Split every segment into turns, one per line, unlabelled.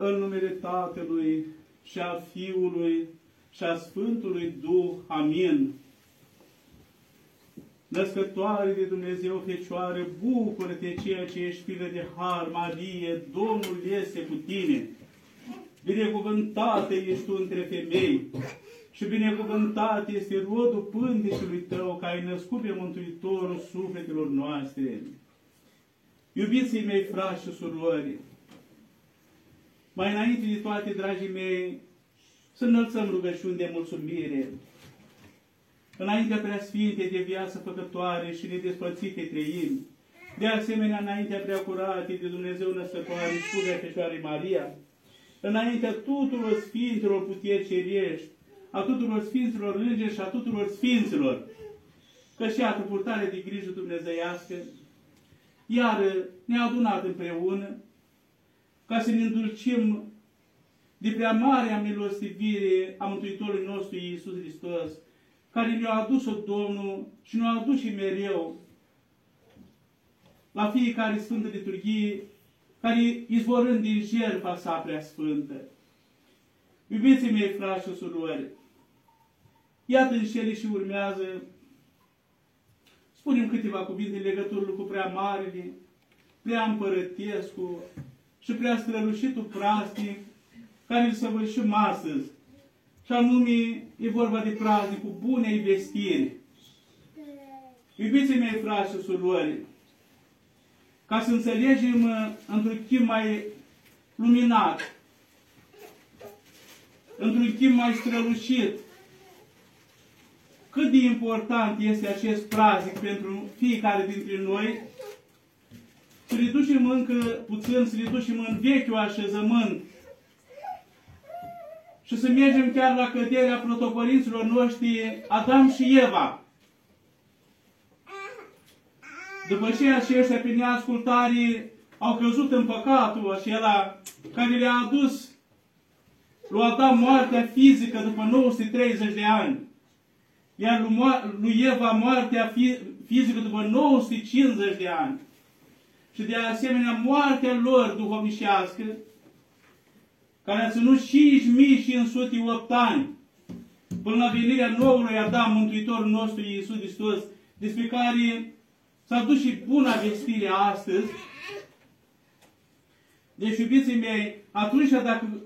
În numele Tatălui și a Fiului și a Sfântului Duh. Amin. Născătoare de Dumnezeu Fecioară, bucură-te ceea ce ești plină de har, Marie, Domnul este cu tine. Binecuvântată ești tu între femei și binecuvântat este rodul pândeșului tău, că ai născut pe Mântuitorul sufletelor noastre. Iubiții mei, frați și surori, mai înainte de toate, dragii mei, să înălțăm rugăciuni de mulțumire. Înaintea preasfinte de viață făcătoare și nedespărțite trăim. De asemenea, înaintea preacurate de Dumnezeu născătoare și Sfânta Fecioare Maria, înaintea tuturor Sfinților puteri cerești, a tuturor Sfinților Îngeri și a tuturor Sfinților, că și atât purtare de grijă dumnezeiască, iar ne-a adunat împreună ca să ne îndulcim de prea marea milostivire a Mântuitorului nostru Iisus Hristos, care ne-a adus-o Domnul și ne-a adus și mereu la fiecare Sfântă Liturghie, care izvorând din jertfa sa prea sfântă. Iubiții mei, frați și surori, iată în cele și urmează, spunem câteva cuvinte în legătură cu prea marile, prea împărătescu și prea strălușitul praznic care îl săvârșim astăzi. Și anume, e vorba de praznicul bunei vestiri. Iubiții mei, frați și surori, ca să înțelegem uh, într-un timp mai luminat, într-un timp mai strălușit, cât de important este acest praznic pentru fiecare dintre noi, să le ducem încă puțin, să le ducem în vechiul așezământ și să mergem chiar la căderea protopărinților noștri Adam și Eva. După ce aceștia pe neascultare au căzut în păcatul acela care le-a adus lui Adam moartea fizică după 930 de ani, iar lui Eva moartea fizică după 950 de ani, și de asemenea moartea lor duhovnicească, care a ținut 5508 ani, până la venirea noului Adam, Mântuitorul nostru Iisus Hristos, despre care s-a dus și buna vestire astăzi. Deci, iubiții mei, atunci dacă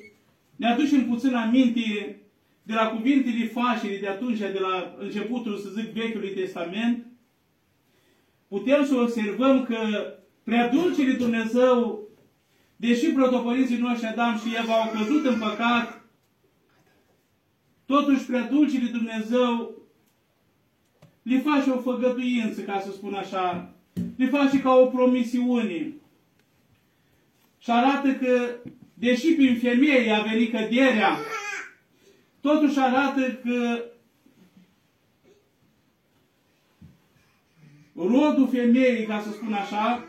ne aducem puțin aminte de la cuvintele fașere de atunci, de la începutul, să zic, Vechiului Testament, putem să observăm că prea dulcele Dumnezeu deși protopărinții noștri Adam și Eva au căzut în păcat, totuși prea dulcii Dumnezeu le face o făgăduință, ca să spun așa, le face ca o promisiune. Și arată că, deși prin femeie a venit căderea, totuși arată că rodul femeii, ca să spun așa,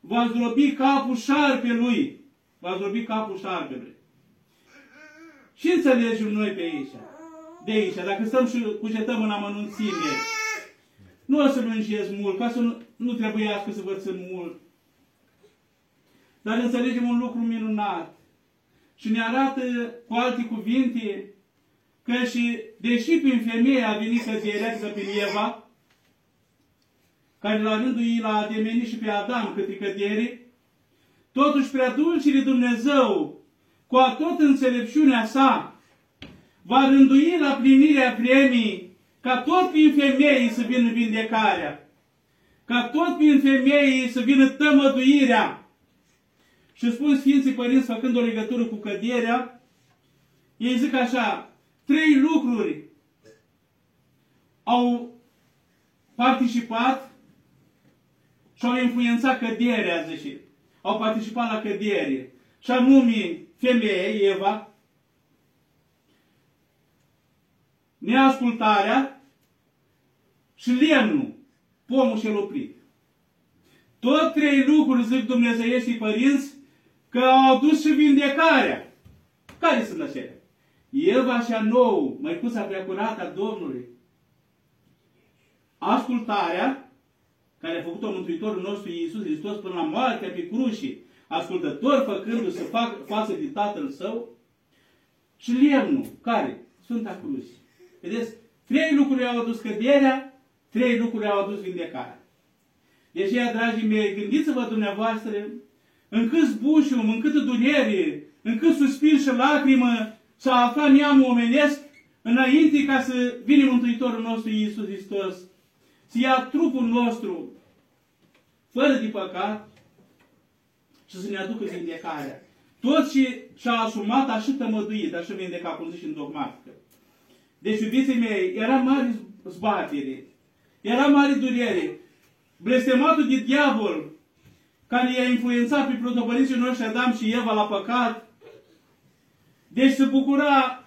va zdrobi capul șarpelui. Va zdrobi capul șarpelui. Și înțelegem noi pe aici. De aici, dacă stăm și cugetăm în amănunțime, nu o să lungesc mult, ca să nu, nu trebuiască să vă țin mult. Dar înțelegem un lucru minunat. Și ne arată cu alte cuvinte că și, deși prin femeie a venit să se pe Eva, care la rândul ei l-a ademenit și pe Adam câte cădere, totuși prea dulcile Dumnezeu, cu a tot înțelepciunea sa, va rândui la plinirea premii ca tot prin femei să vină vindecarea, ca tot prin femei să vină tămăduirea. Și spun Sfinții Părinți, făcând o legătură cu căderea, ei zic așa, trei lucruri au participat și au influențat căderea, zice. Au participat la cădere. Și anume, femeie, Eva, neascultarea și lemnul, pomul și oprit. Tot trei lucruri, zic dumnezeieștii părinți, că au adus și vindecarea. Care sunt acelea? Eva și a nou, măicuța preacurată a Domnului. Ascultarea, care a făcut-o Mântuitorul nostru Iisus Hristos până la moartea pe cruci, ascultător, făcându-se fac, față de tatăl său, și lemnul, care? Sfânta Cruz. Vedeți? Trei lucruri au adus căderea, trei lucruri au adus vindecarea. Deci, dragii mei, gândiți-vă dumneavoastră în cât zbușum, în câtă durere, în cât suspin și lacrimă s-a aflat neamul omenesc înainte ca să vină Mântuitorul nostru Iisus Hristos, să ția trupul nostru fără de păcat și să ne aducă vindecarea. Tot ce și-a asumat a și tămăduit, a și vindecat, cum zice în dogmatică. Deci, iubiții mei, era mare zbatere, era mare durere. Blestematul de diavol, care i-a influențat pe protopărinții noștri Adam și Eva la păcat, deci se bucura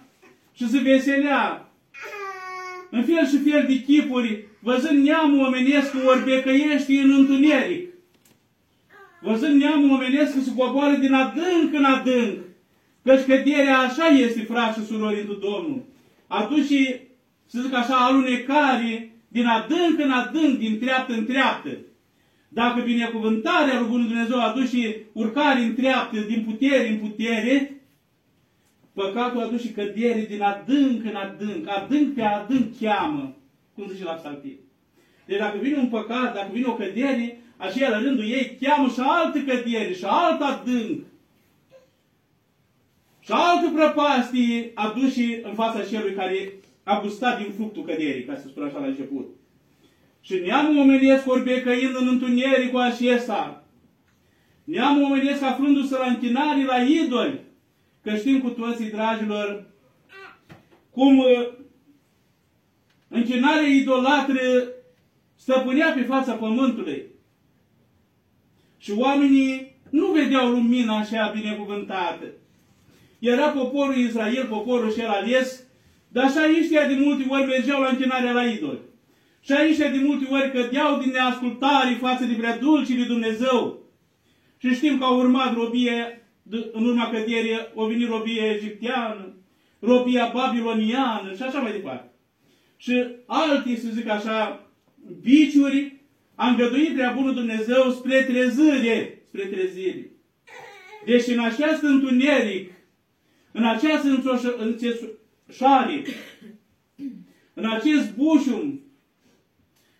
și se veselea în fel și fel de chipuri, văzând neamul omenesc ori becăiești în întuneric. Văzând neamul omenesc se coboară din adânc în adânc. Căci căderea așa este, frați și surori, într Domnul. Atunci, să zic așa, alunecare din adânc în adânc, din treaptă în treaptă. Dacă binecuvântarea lui Bunul Dumnezeu aduce urcare în treaptă, din putere în putere, păcatul aduce cădere din adânc în adânc, adânc pe adânc cheamă, cum zice la psaltie. Deci dacă vine un păcat, dacă vine o cădere, așa la rândul ei cheamă și altă cădere, și alt adânc. Și altă prăpastie aduși în fața celui care a gustat din fructul căderii, ca să spun așa la început. Și neamul omenesc orbecăind în întuneric cu acesta. Neamul omenesc aflându-se la închinare la idoli. Că știm cu toții, dragilor, cum uh, închinarea idolatră stăpânea pe fața pământului. Și oamenii nu vedeau lumina așa binecuvântată. Era poporul Israel, poporul cel ales, dar și aici de multe ori mergeau la închinarea la idoli. Și aici de multe ori cădeau din neascultare față de prea dulcii de Dumnezeu. Și știm că au urmat robie, în urma căderii, o venit robie egipteană, robia babiloniană și așa mai departe. Și alții, să zic așa, biciuri, a îngăduit prea bunul Dumnezeu spre trezire, spre trezire. Deci în acest întuneric, în această înțeșare, în acest bușum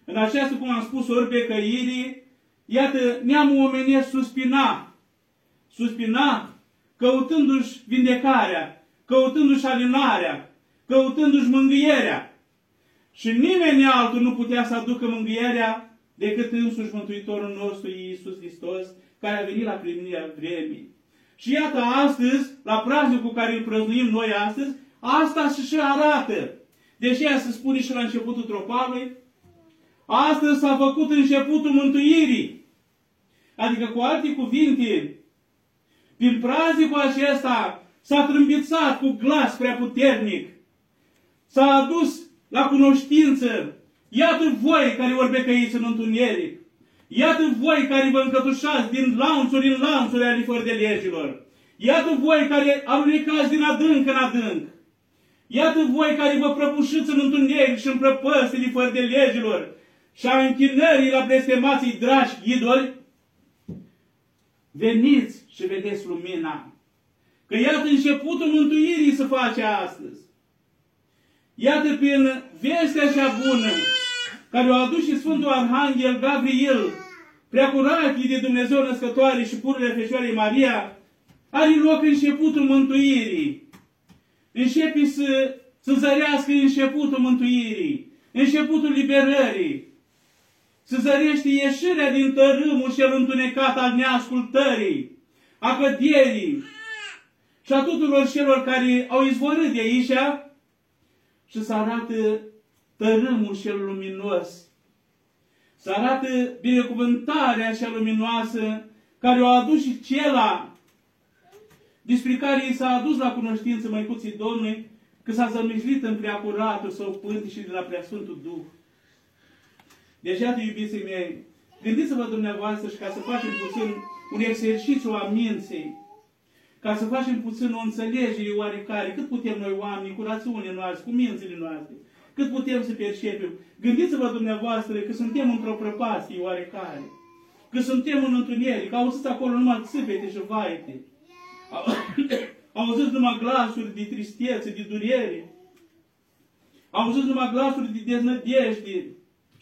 în această, cum am spus, ori pe căirii, iată, neamul omenesc suspina, suspina, căutându-și vindecarea, căutându-și alinarea, căutându-și mângâierea. Și nimeni altul nu putea să aducă mângâierea decât însuși Mântuitorul nostru Iisus Hristos, care a venit la primirea vremii. Și iată astăzi, la praznicul cu care îl prăznuim noi astăzi, asta și arată. Deși ea se spune și la începutul tropalului, Astăzi s-a făcut începutul mântuirii. Adică, cu alte cuvinte, prin praznicul acesta s-a trâmbițat cu glas prea puternic. S-a adus la cunoștință. Iată voi care orbecăiți în întuneric. Iată voi care vă încătușați din lanțuri în lanțuri ale fără de legilor. Iată voi care alunecați din adânc în adânc. Iată voi care vă prăbușiți în întuneric și în prăpăstile fără de legilor și a închinării la blestemații dragi idoli, veniți și vedeți lumina. Că iată începutul mântuirii să face astăzi. Iată prin vestea cea bună, care o aduce Sfântul Arhanghel Gabriel, preacuratii de Dumnezeu născătoare și pururile Fecioarei Maria, are loc începutul mântuirii. Începe să, să zărească începutul mântuirii, începutul liberării, să zărește ieșirea din tărâmul cel întunecat al neascultării, a cădierii și a tuturor celor care au izvorât de aici și să arată tărâmul cel luminos, să arată binecuvântarea cea luminoasă care o aduce cela despre care i s-a adus la cunoștință Măicuții Domnului, că s-a zămislit în preacuratul său pânte și de la preasfântul Duh. Deci, iată, iubiții mei, gândiți-vă dumneavoastră și ca să facem puțin un exercițiu a minții, ca să facem puțin o înțelegere oarecare, cât putem noi oameni, cu rațiunile noastre, cu mințile noastre, cât putem să percepem. Gândiți-vă dumneavoastră că suntem într-o prăpastie oarecare. Că suntem în întuneric, auziți acolo numai țipete și vaite. Auziți numai glasuri de tristețe, de durere. Auziți numai glasuri de deznădejde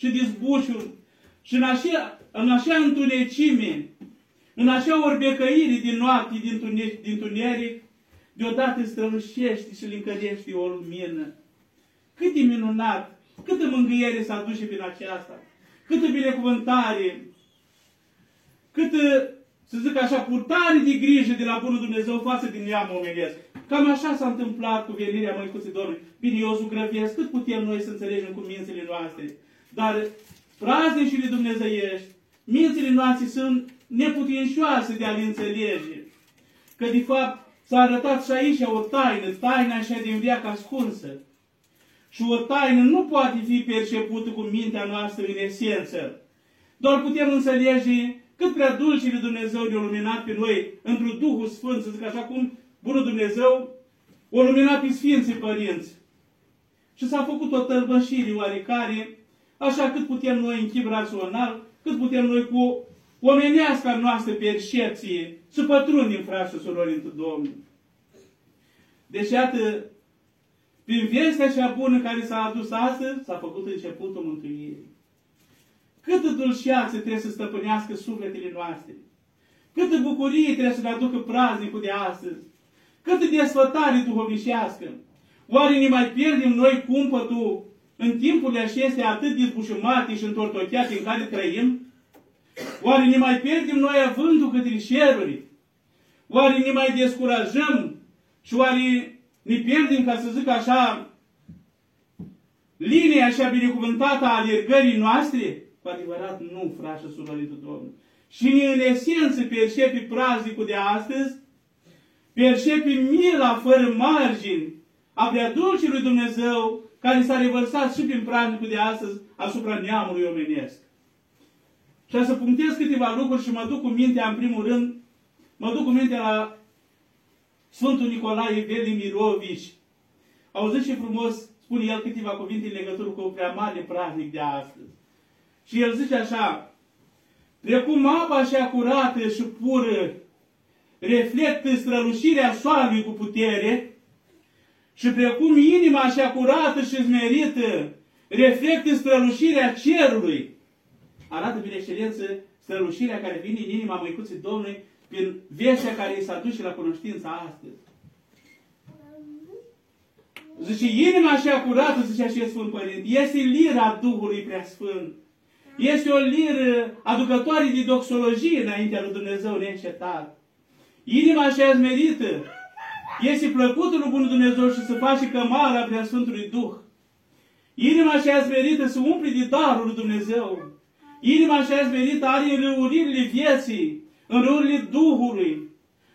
și de zbuciuri. Și în așa, în așa întunecime, în așa orbecăire din noapte, din, tuneric, din tuneric, deodată strălușește și lincărește o lumină. Cât e minunat, câtă mângâiere s-a dus și prin aceasta, câtă binecuvântare, câtă, să zic așa, purtare de grijă de la Bunul Dumnezeu față din neamul omenesc. Cam așa s-a întâmplat cu venirea Măicuței Domnului. Bine, eu zugrăvesc cât putem noi să înțelegem cu mințile noastre. Dar praznicile dumnezeiești, mințile noastre sunt neputincioase de a le înțelege. Că de fapt s-a arătat și aici o taină, taina așa din viața ascunsă. Și o taină nu poate fi percepută cu mintea noastră în esență. Doar putem înțelege cât prea dulcile Dumnezeu ne-a luminat pe noi într-un Duhul Sfânt, să zic așa cum Bunul Dumnezeu o luminat pe Sfinții Părinți. Și s-a făcut o tărbășire oarecare, așa cât putem noi în chip rațional, cât putem noi cu omenească noastră percepție să pătrundem, frați și surori, într Domnul. Deci, iată, prin vestea cea bună care s-a adus astăzi, s-a făcut începutul mântuirii. Câtă dulceață trebuie să stăpânească sufletele noastre. Câtă bucurie trebuie să ne aducă praznicul de astăzi. Câtă desfătare duhovnicească. Oare ne mai pierdem noi cumpătul în timpurile acestea atât de zbușumate și întortocheate în care trăim? Oare ne mai pierdem noi avântul către ceruri? Oare ne mai descurajăm? Și oare ne pierdem, ca să zic așa, linia așa binecuvântată a alergării noastre? Cu adevărat nu, frașă suroritul Domnului. Și în esență percepi praznicul de astăzi, percepi mila fără margini a prea lui Dumnezeu, care s-a revărsat și prin praznicul de astăzi asupra neamului omenesc. Și să punctez câteva lucruri și mă duc cu mintea, în primul rând, mă duc cu mintea la Sfântul Nicolae Velimirovici. Auziți ce frumos spune el câteva cuvinte în legătură cu prea mare praznic de astăzi. Și el zice așa, precum apa așa curată și pură reflectă strălușirea soarelui cu putere, și precum inima așa curată și smerită reflectă strălușirea cerului, arată prin excelență strălușirea care vine în inima Măicuții Domnului prin vestea care i s-a dus și la cunoștința astăzi. Zice, inima așa curată, zice așa Sfânt Părinte, este lira Duhului Preasfânt. Este o liră aducătoare de doxologie înaintea lui Dumnezeu neîncetat. Inima așa merită. Este plăcută lui Bunul Dumnezeu și să face cămara prea Sfântului Duh. Inima așa merită să umple de darul lui Dumnezeu. Inima așa merită are râurile vieții, în râurile Duhului.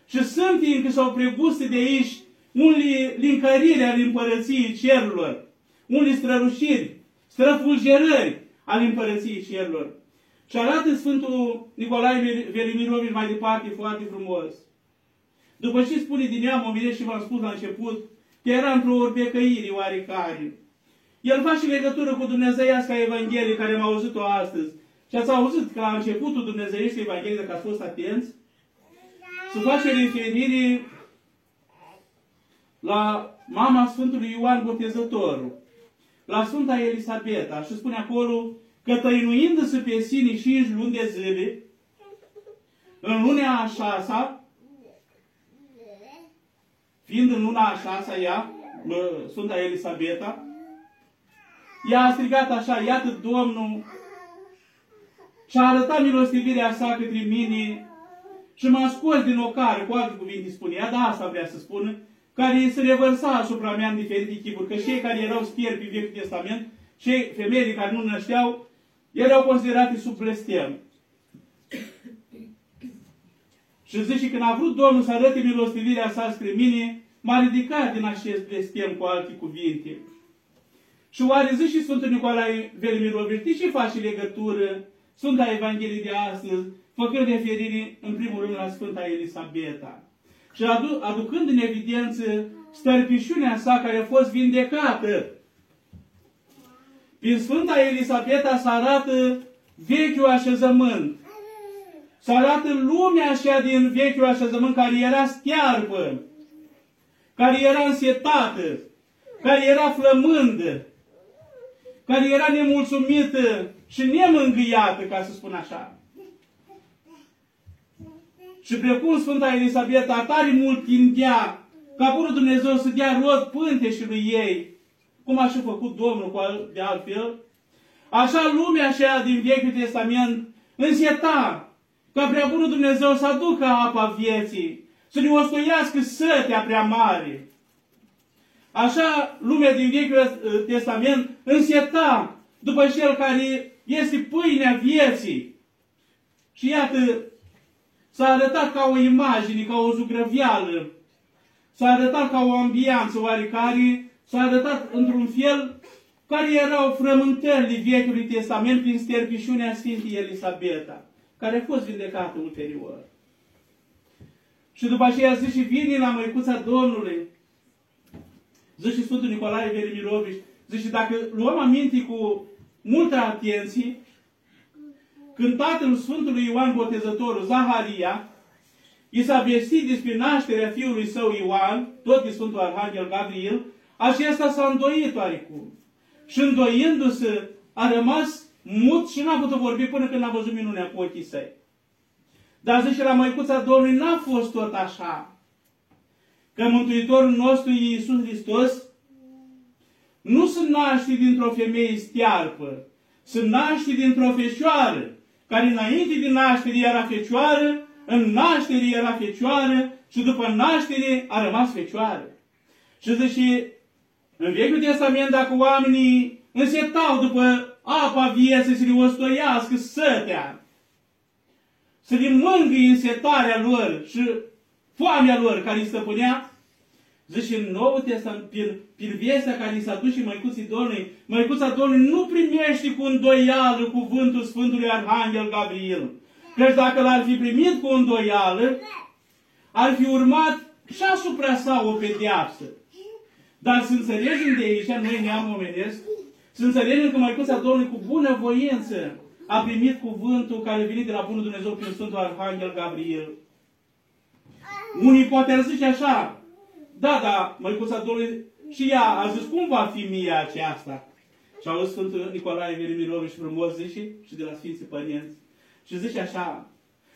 Și sunt încă s-au pregustă de aici unele lincăriri ale împărăției cerurilor, unele strălușiri, străfulgerări, al împărăției cerurilor. Și arată Sfântul Nicolae Velimirovici mai departe foarte frumos. După ce spune din ea omire și v-am spus la început, că era într-o orbecăire oarecare. El face legătură cu Dumnezeiasca Evanghelie care am auzit-o astăzi. Și ați auzit că la începutul Dumnezeiești Evanghelie, dacă ați fost atenți, se face referire la mama Sfântului Ioan Botezătorul la Sfânta Elisabeta și spune acolo că tăinuindu-se pe sine cinci luni de zile, în luna a șasea, fiind în luna a șasea ea, Sfânta Elisabeta, ea a strigat așa, iată Domnul și-a arătat milostivirea sa către mine și m-a scos din ocară, cu alte cuvinte spunea, da, asta vrea să spună, care se revărsa asupra mea în diferite chipuri. Că cei care erau spieri pe Vechiul Testament, cei femei care nu nășteau, erau considerate sub blestem. Și zice, când a vrut Domnul să arăte milostivirea sa spre mine, m-a ridicat din acest blestem cu alte cuvinte. Și oare zice și Sfântul Nicolae Velimirovici, de ce face legătură Sfânta Evanghelie de astăzi, făcând referire în primul rând la Sfânta Elisabeta? și adu aducând în evidență stărpișunea sa care a fost vindecată. Prin Sfânta Elisabeta să arată vechiul așezământ, să arată lumea așa din vechiul așezământ care era stearbă, care era însetată, care era flămândă, care era nemulțumită și nemângâiată, ca să spun așa. Și precum Sfânta Elisabeta tare mult tindea ca bunul Dumnezeu să dea rod pânteșului ei, cum a și făcut Domnul cu al, de altfel, așa lumea așa din Vechiul Testament înseta ca prea bunul Dumnezeu să aducă apa vieții, să ne ostoiască sătea prea mare. Așa lumea din Vechiul Testament înseta după cel care este pâinea vieții. Și iată, s-a arătat ca o imagine, ca o zugrăvială, s-a arătat ca o ambianță oarecare, s-a arătat într-un fel care erau frământările Vechiului Testament prin sterpișunea Sfintei Elisabeta, care a fost vindecată ulterior. Și după aceea zice și vine la măicuța Domnului, zice Sfântul Nicolae Verimirovici, zice dacă luăm aminte cu multă atenție, când tatăl Sfântului Ioan Botezătorul, Zaharia, i s-a vestit despre nașterea fiului său Ioan, tot de Sfântul Arhanghel Gabriel, acesta s-a îndoit oarecum. Și îndoindu-se, a rămas mut și n-a putut vorbi până când a văzut minunea cu ochii săi. Dar zice la măicuța Domnului, n-a fost tot așa. Că Mântuitorul nostru Iisus Hristos nu se naște dintr-o femeie stearpă, se naște dintr-o fecioară, care înainte de naștere era fecioară, în naștere era fecioară și după naștere a rămas fecioară. Și zice, în Vechiul Testament, dacă oamenii însetau după apa vieții să le ostoiască sătea, să le mângâie însetarea lor și foamea lor care îi stăpânea, Zice în Noul Testament, prin, prin vestea care i s-a dus și Măicuții Domnului, Măicuța Domnului nu primește cu îndoială cuvântul Sfântului Arhanghel Gabriel. Căci dacă l-ar fi primit cu îndoială, ar fi urmat și asupra sa o pedeapsă. Dar să înțelegem de aici, noi neam omenesc, să înțelegem că Măicuța Domnului cu bună voință a primit cuvântul care a venit de la Bunul Dumnezeu prin Sfântul Arhanghel Gabriel. Unii poate zice așa, da, da, Măicuța Domnului și ea a zis, cum va fi mie aceasta? Și au Sfântul Nicolae Verimirovici frumos zice, și de la Sfinții Părinți. Și zice așa,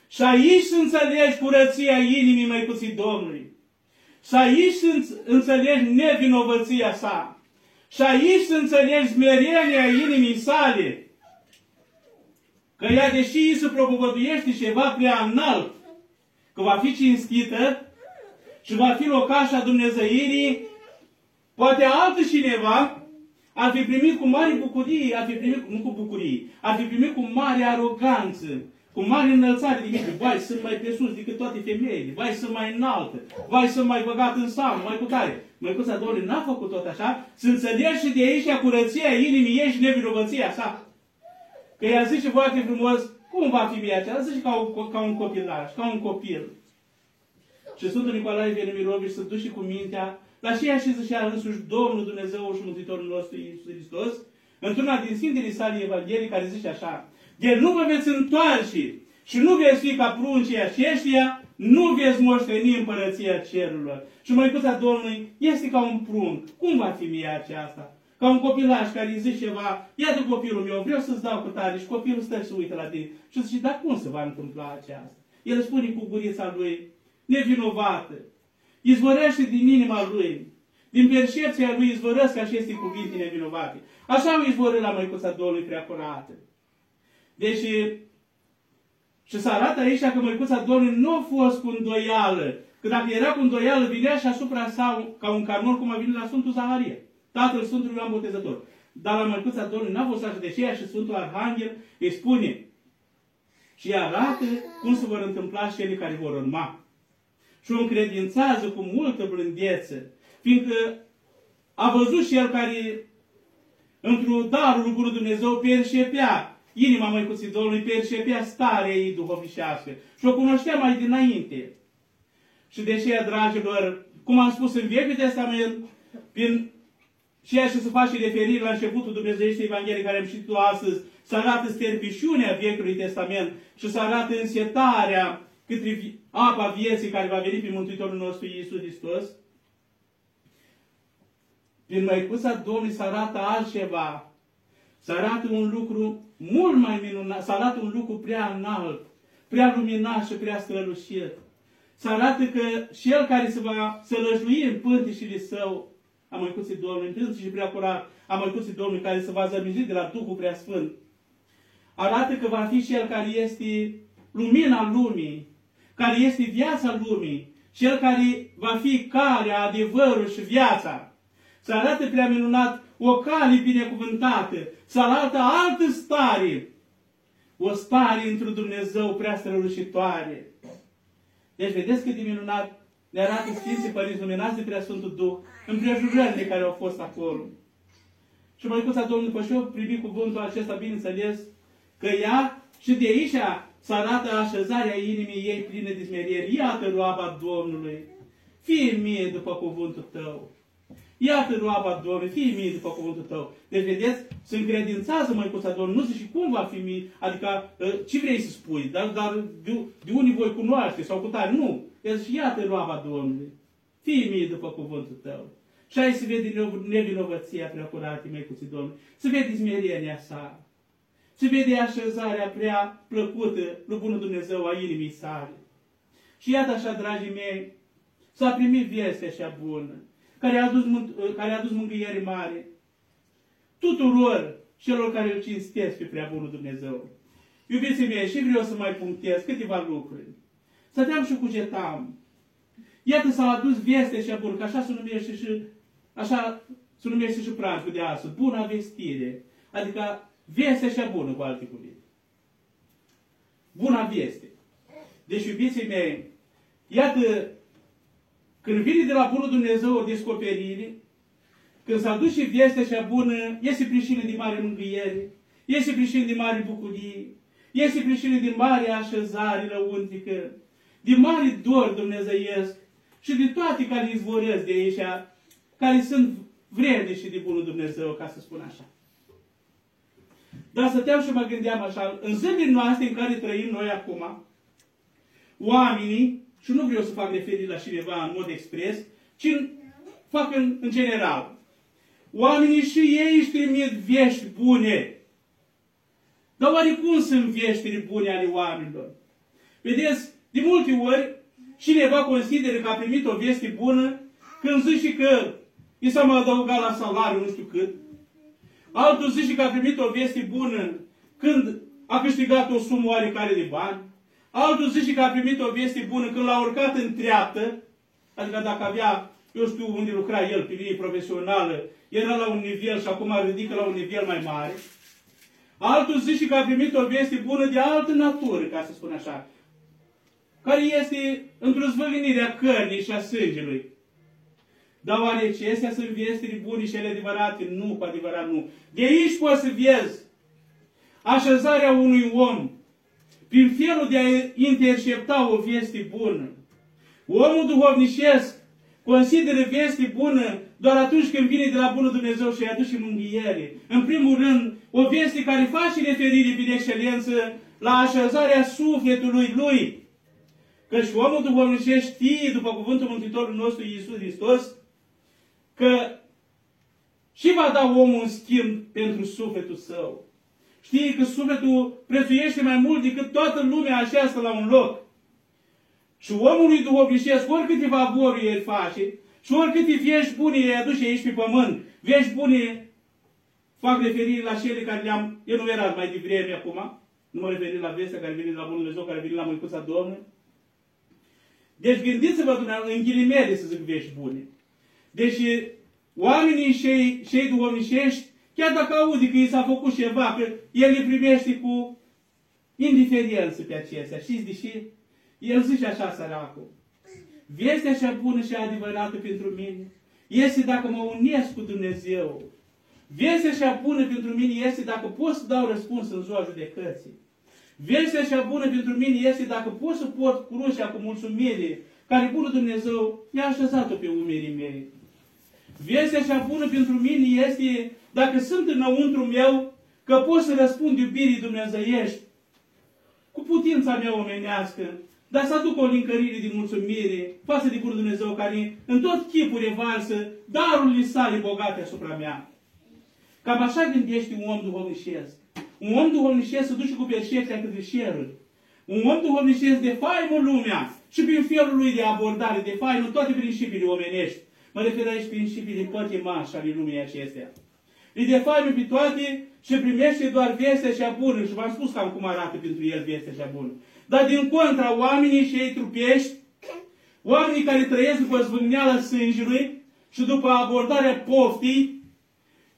și aici să înțelegi curăția inimii Măicuții Domnului. Și aici să înțelegi nevinovăția sa. Și aici să înțelegi smerenia inimii sale. Că ea, deși îi se propovăduiește ceva prea înalt, că va fi cinstită, și va fi locașa Dumnezeirii, poate altă cineva ar fi primit cu mare bucurie, ar fi primit, nu cu bucurie, ar fi primit cu mare aroganță, cu mare înălțare de minte. Vai, sunt mai presus decât toate femeile, vai, sunt mai înaltă, vai, sunt mai băgat în seamă, mai cu tare. Măicuța Domnului n-a făcut tot așa, să înțelegi și de aici curăția inimii ei și nevinovăția sa. Că ea zice foarte frumos, cum va fi viața? Zice ca un, ca un copilaș, ca un copil. Și Sfântul Nicolae Venemirovici să duce cu mintea la ceea ce zicea însuși Domnul Dumnezeu și Mântuitorul nostru Iisus Hristos, într-una din Sfintele sale Evanghelii, care zice așa, de nu vă veți întoarce și nu veți fi ca pruncii aceștia, nu veți moșteni împărăția cerurilor. Și măicuța Domnului este ca un prunc. Cum va fi mie aceasta? Ca un copilaș care îi zice ceva, ia de copilul meu, vreau să-ți dau cu tare și copilul stă și uită la tine. Și zice, dar cum se va întâmpla aceasta? El spune cu gurița lui, nevinovată. Izvorăște din inima lui, din percepția lui izvorăsc aceste cuvinte nevinovate. Așa au izvorât la Măicuța Domnului prea curată. Deci, și se arată aici că Măicuța Domnului nu a fost cu îndoială. Că dacă era cu îndoială, vinea și asupra sa ca un carnor, cum a venit la Sfântul Zaharie, tatăl Sfântului Ioan Botezător. Dar la Măicuța Domnului n-a fost așa, deși ea și Sfântul Arhanghel îi spune și arată cum se vor întâmpla cele care vor urma și o încredințează cu multă blândețe, fiindcă a văzut și el care într-un darul lui Bunul Dumnezeu percepea inima Măicuții Domnului, percepea starea ei duhovnicească și o cunoștea mai dinainte. Și de aceea, dragilor, cum am spus în Vechiul Testament, prin ceea ce se face referire la începutul Dumnezeiești Evangheliei care am citit astăzi, să arată sterpișunea Vechiului Testament și să arată însetarea către apa vieții care va veni prin Mântuitorul nostru Iisus Hristos. Prin măicuța Domnului să arată altceva. Să arată un lucru mult mai minunat, să arată un lucru prea înalt, prea luminat și prea strălucit. Să arată că cel care se va sălăjui în pântișile său a Măicuții Domnului, în și prea curat a Măicuții Domnului, care se va zămiji de la Duhul prea Sfânt, arată că va fi cel care este lumina lumii, care este viața lumii, cel care va fi calea, adevărul și viața. Să arată prea minunat o cale binecuvântată, să arată altă stare, o stare într-un Dumnezeu prea strălucitoare. Deci vedeți cât de minunat ne arată Sfinții Părinți luminați de prea Sfântul Duh împrejurările care au fost acolo. Și Măicuța Domnului, după ce eu primi cuvântul acesta, bineînțeles, că ea și de aici să arată așezarea inimii ei plină de smerire. Iată roaba Domnului, fie mie după cuvântul tău. Iată roaba Domnului, fie mie după cuvântul tău. Deci, vedeți, se încredințează Măicuța Domnului, nu zice cum va fi mie, adică ă, ce vrei să spui, dar, dar de, de unii voi cunoaște sau cu tare, nu. Deci, iată roaba Domnului, fie mie după cuvântul tău. Și aici se vede nevinovăția prea curată, Măicuții Domnului, se vede smerenia sa, se vede așezarea prea plăcută lui Bunul Dumnezeu a inimii sale. Și iată așa, dragii mei, s-a primit vestea așa bună, care a adus, care a adus mângâiere mare tuturor celor care îl cinstesc pe prea Bunul Dumnezeu. Iubiții mei, și vreau să mai punctez câteva lucruri. Stăteam și cugetam. Iată s-a adus vestea și bună, că așa se numește și, așa se numește și praznicul de astăzi, buna vestire. Adică Vestea așa bună, cu alte cuvinte. Buna veste. Deci, iubiții mei, iată, când vine de la Bunul Dumnezeu o descoperire, când s-a dus și vestea așa bună, este prișină de mare mângâiere, este prișină de mare bucurie, este prișină de mare așezare lăuntrică, de mare dor dumnezeiesc și de toate care izvoresc de aici, care sunt vrednici de Bunul Dumnezeu, ca să spun așa. Dar stăteam și mă gândeam așa, în zilele noastre în care trăim noi acum, oamenii, și nu vreau să fac referire la cineva în mod expres, ci fac în, în general. Oamenii și ei își trimit vești bune. Dar oare cum sunt veștile bune ale oamenilor? Vedeți, de multe ori, cineva consideră că a primit o veste bună când zice că i s-a mai adăugat la salariu nu știu cât, Altul zice că a primit o veste bună când a câștigat o sumă oarecare de bani. Altul zice că a primit o veste bună când l-a urcat în treaptă, adică dacă avea, eu știu unde lucra el, pe linie profesională, era la un nivel și acum ridică la un nivel mai mare. Altul zice că a primit o veste bună de altă natură, ca să spun așa, care este într-o zvălinire a cărnii și a sângelui. Dar oare acestea sunt vestiri bune și ele adevărate? Nu, cu adevărat nu. De aici poți să vezi așezarea unui om prin felul de a intercepta o veste bună. Omul duhovnicesc consideră veste bună doar atunci când vine de la Bunul Dumnezeu și îi aduce mânghiere. În primul rând, o veste care face referire prin excelență la așezarea sufletului lui. Căci omul duhovnicesc știe, după cuvântul Mântuitorului nostru Iisus Hristos, că și va da omul un schimb pentru sufletul său. Știi că sufletul prețuiește mai mult decât toată lumea așeastă la un loc. Și omului duhovnicesc, oricâte favoruri el face, și oricâte vești bune îi aduce aici pe pământ, vești bune fac referire la cele care le-am enumerat mai devreme acum, nu mă referi la vestea care vine de la Bunul Dumnezeu, care vine la Măicuța Domnului. Deci gândiți-vă, în ghilimele să zic vești bune. Deci oamenii cei, cei duhovnicești, chiar dacă auzi că i s-a făcut ceva, că el le primește cu indiferență pe acestea. Știți de ce? El zice așa, săracul. Vestea cea bună și adevărată pentru mine este dacă mă unesc cu Dumnezeu. Vestea cea bună pentru mine este dacă pot să dau răspuns în ziua judecății. Vestea cea bună pentru mine este dacă pot să port crucea cu mulțumire care Bunul Dumnezeu mi-a așezat-o pe umerii mei. Vestea cea bună pentru mine este, dacă sunt înăuntru meu, că pot să răspund iubirii dumnezeiești cu putința mea omenească, dar să aduc o lincărire de mulțumire față de Bunul Dumnezeu care în tot chipul revarsă darurile sale bogate asupra mea. Cam așa gândește un om duhovnișesc. Un om duhovnișesc se duce cu percepția către șerul. Un om duhovnișesc de faimă lumea și prin felul lui de abordare, de faimă toate principiile omenești. Mă refer aici principiile pătimași ale lumii acestea. Îi de faimă pe toate și primește doar vestea cea bună. Și v-am spus cam cum arată pentru el vestea cea bună. Dar din contra, oamenii și ei trupești, oamenii care trăiesc după zvâgneala sângelui și după abordarea poftii,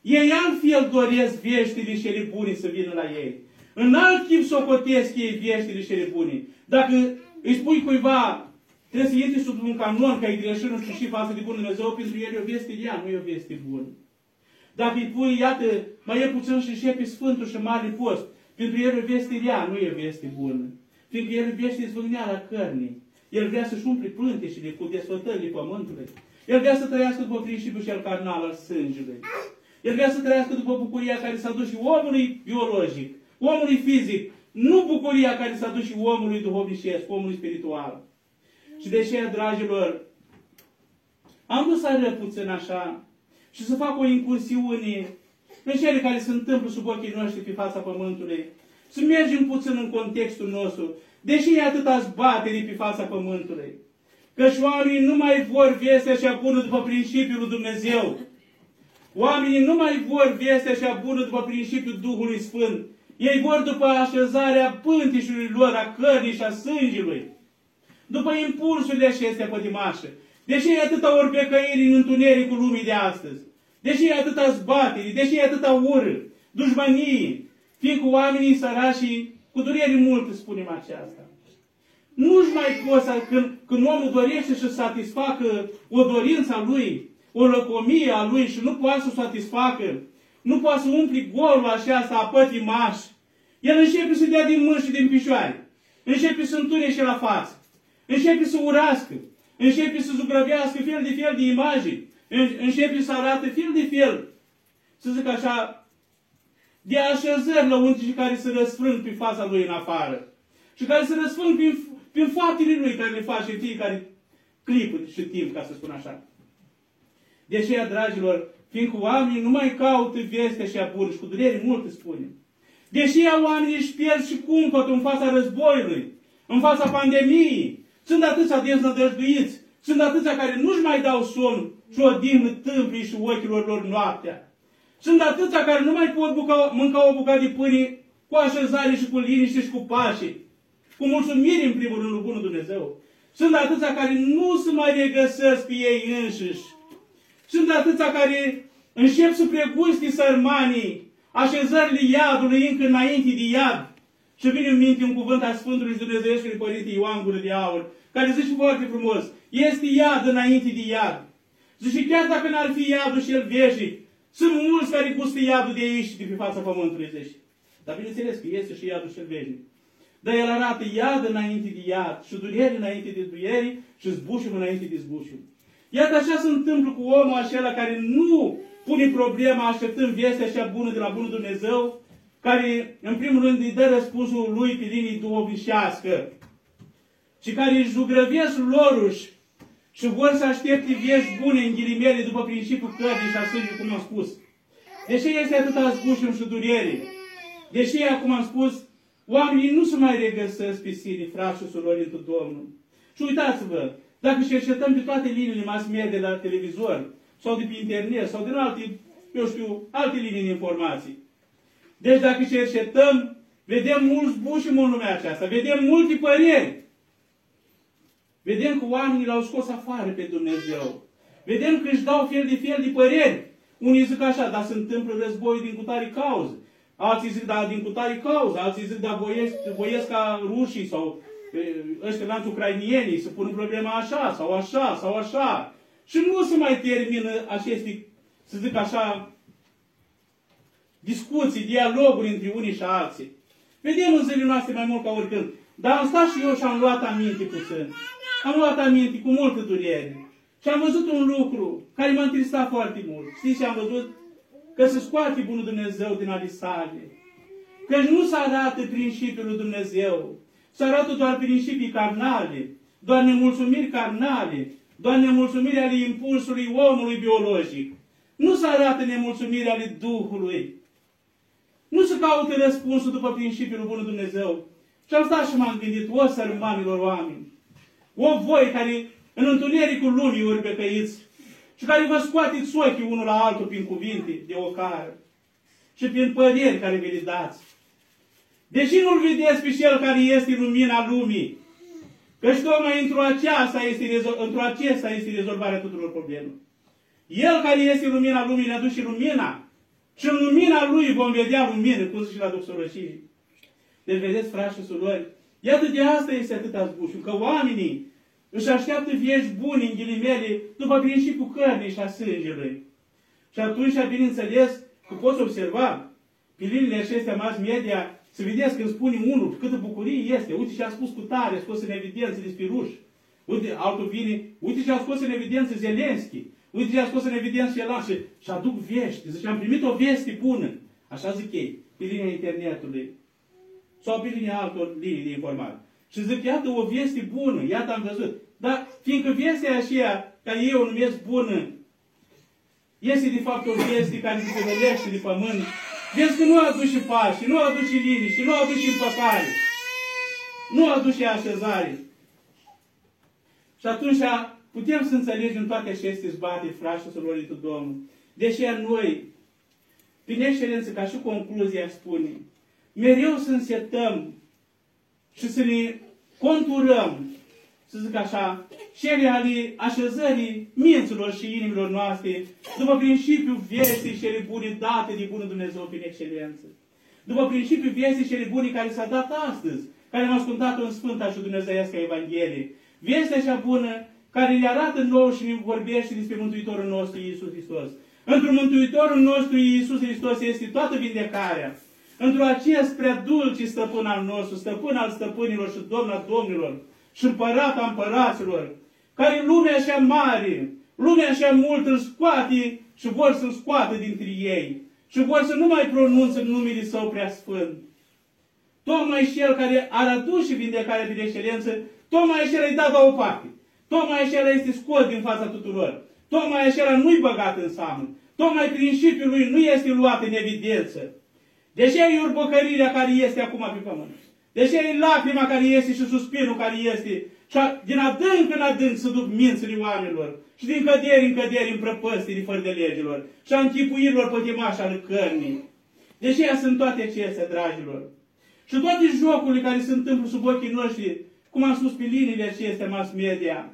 ei altfel doresc veștile și ele bune să vină la ei. În alt chip socotesc ei veștile și ele bune. Dacă îi spui cuiva, trebuie să intri sub un canon că ai greșit nu știu și față de Bunul Dumnezeu, pentru el e o veste ea, nu e o veste bună. Dacă îi pui, iată, mai e puțin și începe Sfântul și Mare Post, pentru el e o veste rea, nu e o veste bună. Fiindcă el iubește zvâgneala cărnii. El vrea să-și umple plântecile cu desfătările pământului. El vrea să trăiască după principiul cel carnal al sângelui. El vrea să trăiască după bucuria care s-a dus și omului biologic, omului fizic, nu bucuria care s-a dus și omului duhovnicesc, omului spiritual. Și de aceea, dragilor, am vrut să arăt puțin așa și să fac o incursiune în cele care se întâmplă sub ochii noștri pe fața pământului. Să mergem puțin în contextul nostru, deși e atâta zbatere pe fața pământului. Căci oamenii nu mai vor vestea și bună după principiul lui Dumnezeu. Oamenii nu mai vor vestea și bună după principiul Duhului Sfânt. Ei vor după așezarea pântișului lor, a cărnii și a sângelui. După impulsurile acestea pătimașe. Deși e atâta orbecăiri în întunericul lumii de astăzi. Deși e atâta zbateri, deși e atâta ură, dușmănie, fiindcă oamenii sărași, cu durere mult spunem aceasta. Nu-și mai poți, când, când omul dorește să satisfacă o dorință a lui, o lăcomie a lui și nu poate să o satisfacă, nu poate să umpli golul aceasta a pătimaș, el începe să dea din mâini și din picioare, începe să întunește la față, începe să urască, începe să zugrăvească fel de fel de imagini, începe să arate fel de fel, să zic așa, de așezări lăuntice care se răsfrâng pe fața lui în afară și care se răsfrâng prin, prin faptele lui care le face în fiecare clipă și timp, ca să spun așa. De aceea, dragilor, fiindcă oamenii nu mai caută vestea și bună și cu durere multe spune. Deși oamenii își pierd și cumpătul în fața războiului, în fața pandemiei, sunt atâția deznădăjduiți, sunt atâția care nu-și mai dau somn și odihnă tâmpii și ochilor lor noaptea. Sunt atâția care nu mai pot buca, mânca o bucată de pâine cu așezare și cu liniște și cu pașe. Cu mulțumire, în primul rând, lui Bunul Dumnezeu. Sunt atâția care nu se mai regăsesc pe ei înșiși. Sunt atâția care încep să preguste sărmanii, așezările iadului încă înainte de iad. Și vine în minte un cuvânt al Sfântului Dumnezeu și Părinte Ioan Gură de Aur, care zice foarte frumos, este iad înainte de iad. Zice, chiar dacă n-ar fi iadul și el veșnic, sunt mulți care gustă iadul de aici și de pe fața pământului, zice. Dar bineînțeles că este și iadul și el veșnic. Dar el arată iad înainte de iad și dureri înainte de dureri și zbușum înainte de zbușum. Iată așa se întâmplă cu omul acela care nu pune problema așteptând vestea așa bună de la Bunul Dumnezeu, care în primul rând îi dă răspunsul lui pe linii duhovnișească și care își zugrăvesc loruși și vor să aștepte vieți bune în ghilimele după principiul cărnii și a sângelui, cum am spus. Deși este atâta zbușum și durere, deși, cum am spus, oamenii nu se mai regăsesc pe sine, frați și surori, într Domnul. Și uitați-vă, dacă cercetăm pe toate liniile mass media de la televizor, sau de pe internet, sau din alte, eu știu, alte linii de informații. Deci dacă cercetăm, vedem mulți buși în lumea aceasta, vedem multe păreri. Vedem că oamenii l-au scos afară pe Dumnezeu. Vedem că își dau fel de fel de păreri. Unii zic așa, dar se întâmplă război din cutare cauză. Alții zic, da, din cutare cauză. Alții zic, da, voiesc, voiesc ca rușii sau ăștia lanți ucrainienii să pună problema așa sau așa sau așa. Și nu se mai termină aceste, să zic așa, discuții, dialoguri între unii și alții. Vedem în zilele noastre mai mult ca oricând. Dar am stat și eu și am luat aminte puțin. Am luat aminte cu multă durere. Și am văzut un lucru care m-a întristat foarte mult. Știți ce am văzut? Că se scoate Bunul Dumnezeu din alisale. Că nu se arată principiul lui Dumnezeu. Se arată doar principii carnale, doar nemulțumiri carnale, doar nemulțumiri ale impulsului omului biologic. Nu se arată nemulțumirea ale Duhului. Nu se caută răspunsul după principiul lui Bunul Dumnezeu. Și am stat și m-am gândit, o sărmanilor oameni, o voi care în întunericul lumii ori becăiți și care vă scoateți ochii unul la altul prin cuvinte de ocară și prin păreri care vi le dați. Deși nu-L vedeți pe Cel care este lumina lumii, căci tocmai într-o aceasta este, într acesta este rezolvarea tuturor problemelor. El care este lumina lumii ne aduce lumina și în lumina Lui vom vedea lumină, cum și la doxolășii. Deci vedeți, frați și surori, iată de asta este atâta zbușul, că oamenii își așteaptă vieți buni, în ghilimele, după principiul cărnii și a sângelui. Și atunci, bineînțeles, că poți observa pe liniile acestea mass media, să vedeți când spune unul câtă bucurie este, uite ce a spus cu tare, a scos în evidență despre ruși. Uite, altul vine, uite ce a scos în evidență Zelenski, uite ce a scos în evidență el și, și aduc vești. Zice, am primit o veste bună. Așa zic ei, pe linia internetului. Sau pe linia altor linii de informare. Și zic, iată o veste bună, iată am văzut. Dar fiindcă vestea aceea, care eu o numesc bună, este de fapt o veste care se velește de pământ, vezi că nu aduce pace, nu aduce liniște, nu aduce împăcare, nu aduce așezare. Și atunci putem să înțelegem toate aceste zbate, frați și surori de Domnul. Deși noi, prin excelență, ca și concluzia spune, mereu să însetăm și să ne conturăm, să zic așa, cele ale așezării minților și inimilor noastre, după principiul vieții cele bune date de Bunul Dumnezeu prin excelență. După principiul vieții cele bune care s-a dat astăzi, care am ascultat-o în Sfânta și Dumnezeiască Evanghelie. Vestea cea bună care ne arată nouă și ne vorbește despre Mântuitorul nostru Iisus Hristos. Într-un Mântuitorul nostru Iisus Hristos este toată vindecarea. Într-o acest prea dulce stăpân al nostru, stăpân al stăpânilor și domn al domnilor și împărat al împăraților, care lumea așa mare, lumea așa mult îl scoate și vor să-l scoată dintre ei și vor să nu mai pronunțe numele Său prea sfânt. Tocmai cel care a adus și vindecarea din excelență, tocmai acela îi dat la o parte. Tocmai acela este scos din fața tuturor. Tocmai acela nu-i băgat în seamă. Tocmai principiul lui nu este luat în evidență. Deși e urbocărirea care este acum pe pământ. Deși e lacrima care este și suspinul care este. Și din adânc în adânc se duc mințile oamenilor. Și din căderi în căderi în prăpăstii fără de legilor. Și a închipuirilor pătimașa în cărnii. Deși sunt toate acestea, dragilor. Și toate jocurile care se întâmplă sub ochii noștri, cum am spus pe liniile acestea mass media,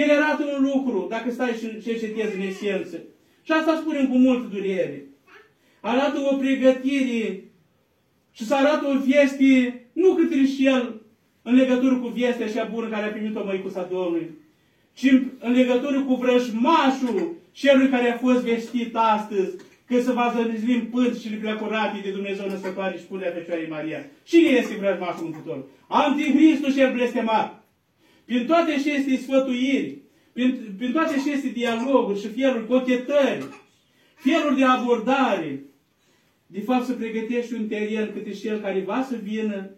ele arată un lucru, dacă stai și cercetezi în esență. Și asta spunem cu multă durere. Arată o pregătire și să arată o veste, nu către el în legătură cu vestea așa bună care a primit-o măicuța Domnului, ci în legătură cu vrăjmașul celui care a fost vestit astăzi, că se va zănizli în pânt și prea curate de Dumnezeu născătoare și punea Fecioarei Maria. Cine este vrăjmașul Mântuitor? Antichristul și blestemat. Prin toate aceste sfătuiri, prin, prin toate aceste dialoguri și feluri, cochetări, feluri de abordare, de fapt să pregătești un teren câte cel care va să vină,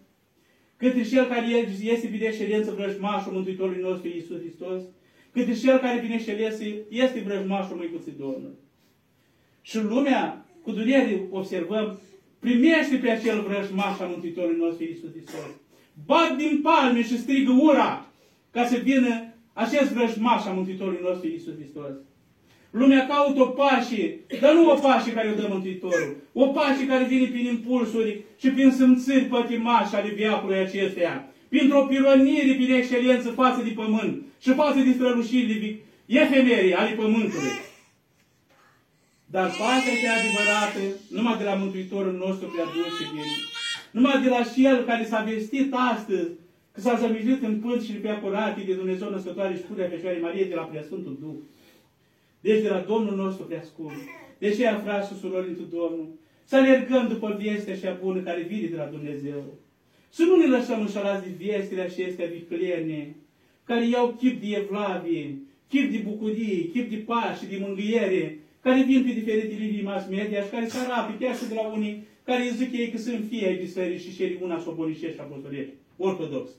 câte cel care este prin excelență vrăjmașul Mântuitorului nostru Iisus Hristos, câte cel care prin excelență este vrăjmașul Măicuții Domnului. Și lumea, cu durere observăm, primește pe acel vrăjmaș al Mântuitorului nostru Iisus Hristos. Bat din palme și strigă ura ca să vină acest vrăjmaș al Mântuitorului nostru Iisus Hristos. Lumea caută o pașie, dar nu o pașie care o dă Mântuitorul. O pașie care vine prin impulsuri și prin simțiri pătimași ale viacului acesteia. Printr-o pironire prin excelență față de pământ și față de strălușirile efemerii ale pământului. Dar pacea cea adevărată, numai de la Mântuitorul nostru prea dus și bine. Numai de la Cel care s-a vestit astăzi, că s-a zămijit în pânt și pe curate de Dumnezeu născătoare și purea Fecioarei Marie de la Preasfântul Duh. Deci de la Domnul nostru prea scump. De aceea, frați și surori întru Domnul, să alergăm după viestea așa bună care vine de la Dumnezeu. Să nu ne lăsăm înșelați de viestile acestea viclene, care iau chip de evlavie, chip de bucurie, chip de pace, de mângâiere, care vin pe diferite linii mass media și care se arată chiar și de la unii care zic ei că sunt fie ai biserici și ceri una soboricești și apostolești, ortodox.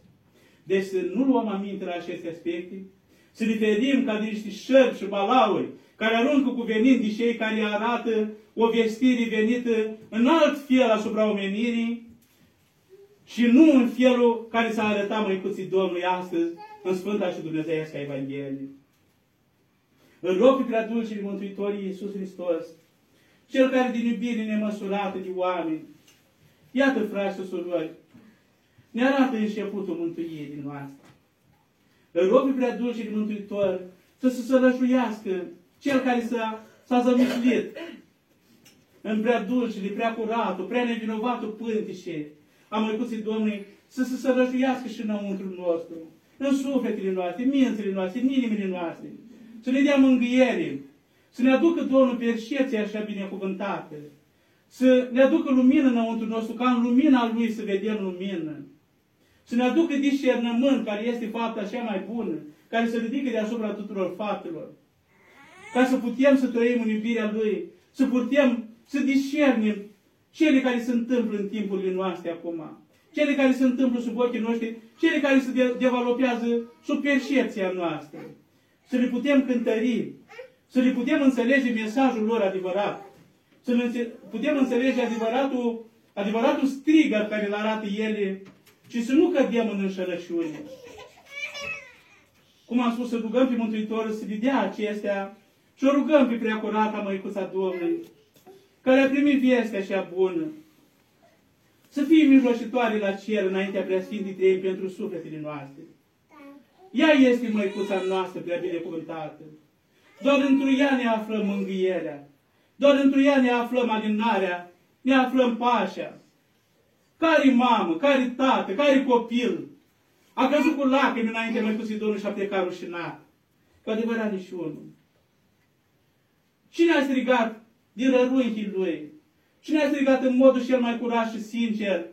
Deci să nu luăm aminte la aceste aspecte, să ne ferim ca de niște șerpi și balauri care aruncă cu venind de cei care arată o vestire venită în alt fel asupra omenirii și nu în felul care s-a arătat mai puțin Domnului astăzi în Sfânta și Dumnezeiasca Evanghelie. Îl rog pe prea dulcii Mântuitorii Iisus Hristos, Cel care din iubire nemăsurată de oameni, iată, frați și surori, ne arată începutul mântuirii noastre. Îl rog pe prea dulcii Mântuitor să se sărășuiască cel care s-a, s-a zămislit în prea dulcile, prea curatul, prea nevinovatul pântice a Măicuții Domnului să se sărășuiască și înăuntru nostru, în sufletele noastre, în mințile noastre, în inimile noastre, să ne dea mângâiere, să ne aducă Domnul percepția așa binecuvântată, să ne aducă lumină înăuntru nostru, ca în lumina Lui să vedem lumină, să ne aducă discernământ, care este fapta cea mai bună, care se ridică deasupra tuturor faptelor, ca să putem să trăim în iubirea Lui, să putem să discernim cele care se întâmplă în timpurile noastre acum, cele care se întâmplă sub ochii noștri, cele care se devalopează sub percepția noastră. Să le putem cântări, să le putem înțelege mesajul lor adevărat, să le putem înțelege adevăratul, adevăratul strigăr care îl arată ele și să nu cădem în înșelăciune. Cum am spus, să rugăm pe Mântuitorul să dea acestea și o rugăm pe preacurata Măicuța Domnului, care a primit vestea așa bună, să fie mijlocitoare la cer înaintea preasfintii trei pentru sufletele noastre. Ea este măicuța noastră prea binecuvântată. Doar într ea ne aflăm mângâierea. Doar într ea ne aflăm alinarea, ne aflăm pașa. Care mamă, care tată, care copil a căzut cu lacrimi înainte măicuții Domnului și a plecat rușinat? Cu adevărat niciunul. Cine a strigat din rărunchii lui? Cine a strigat în modul cel mai curat și sincer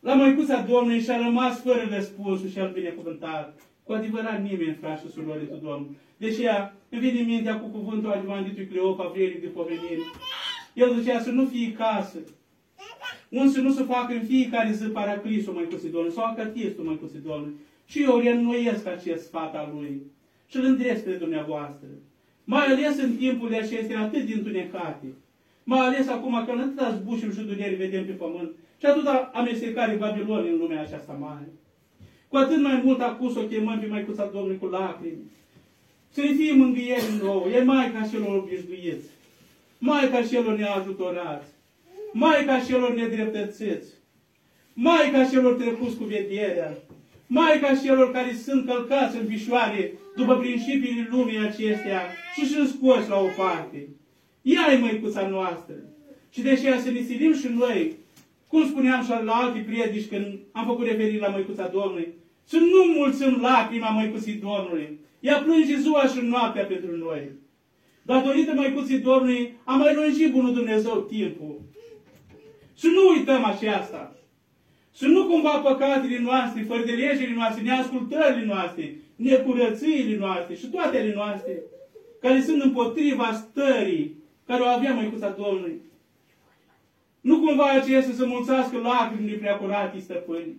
la măicuța Domnului și a rămas fără răspunsul și al binecuvântat. Cu adevărat nimeni, frate și surori, tu Domnul. Deși ea îmi vine mintea cu cuvântul adjuvantitului Cleopa, vrieric de pomenire. El zicea să nu fie casă. Un să nu se facă în fiecare zi paraclisul măicuții Domnului sau acatistul măicuții Domnului. Și eu reînnoiesc acest sfat al lui și îl îndresc pe dumneavoastră. Mai ales în timpul acestea atât din tunecate. Mai ales acum că în atâta zbușuri și dureri vedem pe pământ și atâta amestecare Babilon în lumea aceasta mare. Cu atât mai mult acum să o chemăm pe Maicuța Domnului cu lacrimi. Să ne fie mângâieri în nouă. E Maica celor obișnuiți. Maica celor neajutorați. Maica celor nedreptățiți. Maica celor trecuți cu vederea. Maica celor care sunt călcați în pișoare după principiile lumii acestea și sunt scoși la o parte. Ea e măicuța noastră. Și de aceea să ne silim și noi cum spuneam și la alte priedici când am făcut referire la Măicuța Domnului, să nu mulțim lacrima Măicuții Domnului. Ea plânge ziua și noaptea pentru noi. Datorită Măicuții Domnului am mai lungit Bunul Dumnezeu timpul. Să nu uităm aceasta. Să nu cumva păcatele noastre, fără de legile noastre, neascultările noastre, necurățiile noastre și toate ale noastre, care sunt împotriva stării care o avea Măicuța Domnului, nu cumva acestea să mulțească lacrimile preacuratii stăpâni.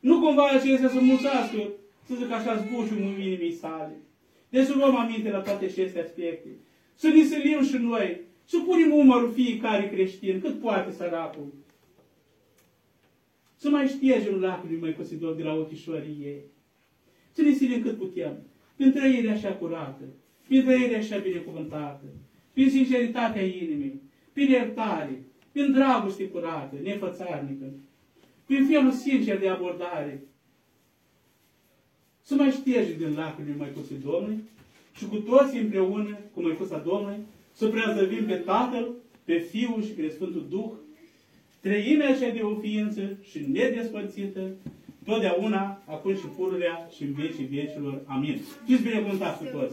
Nu cumva acestea să mulțească, să zic așa, zbuciul inimii sale. Deci să luăm aminte la toate aceste aspecte. Să ne sălim și noi. Să punem umărul fiecare creștin, cât poate săracul. Să mai ștergem lacrimile mai cositor de la ochișorii ei. Să ne silim cât putem. Prin trăirea așa curată, prin trăirea așa binecuvântată, prin sinceritatea inimii, prin iertare, prin dragoste curată, nefățarnică, prin felul sincer de abordare, să mai șterge din lacrimi Măicuții Domnului și cu toți împreună cu Măicuța Domnului să preazăvim pe Tatăl, pe Fiul și pe Sfântul Duh, trăimea așa de o ființă și nedespărțită, totdeauna, acum și pururea și în vecii vecilor. Amin. Fiți binecuvântați cu toți!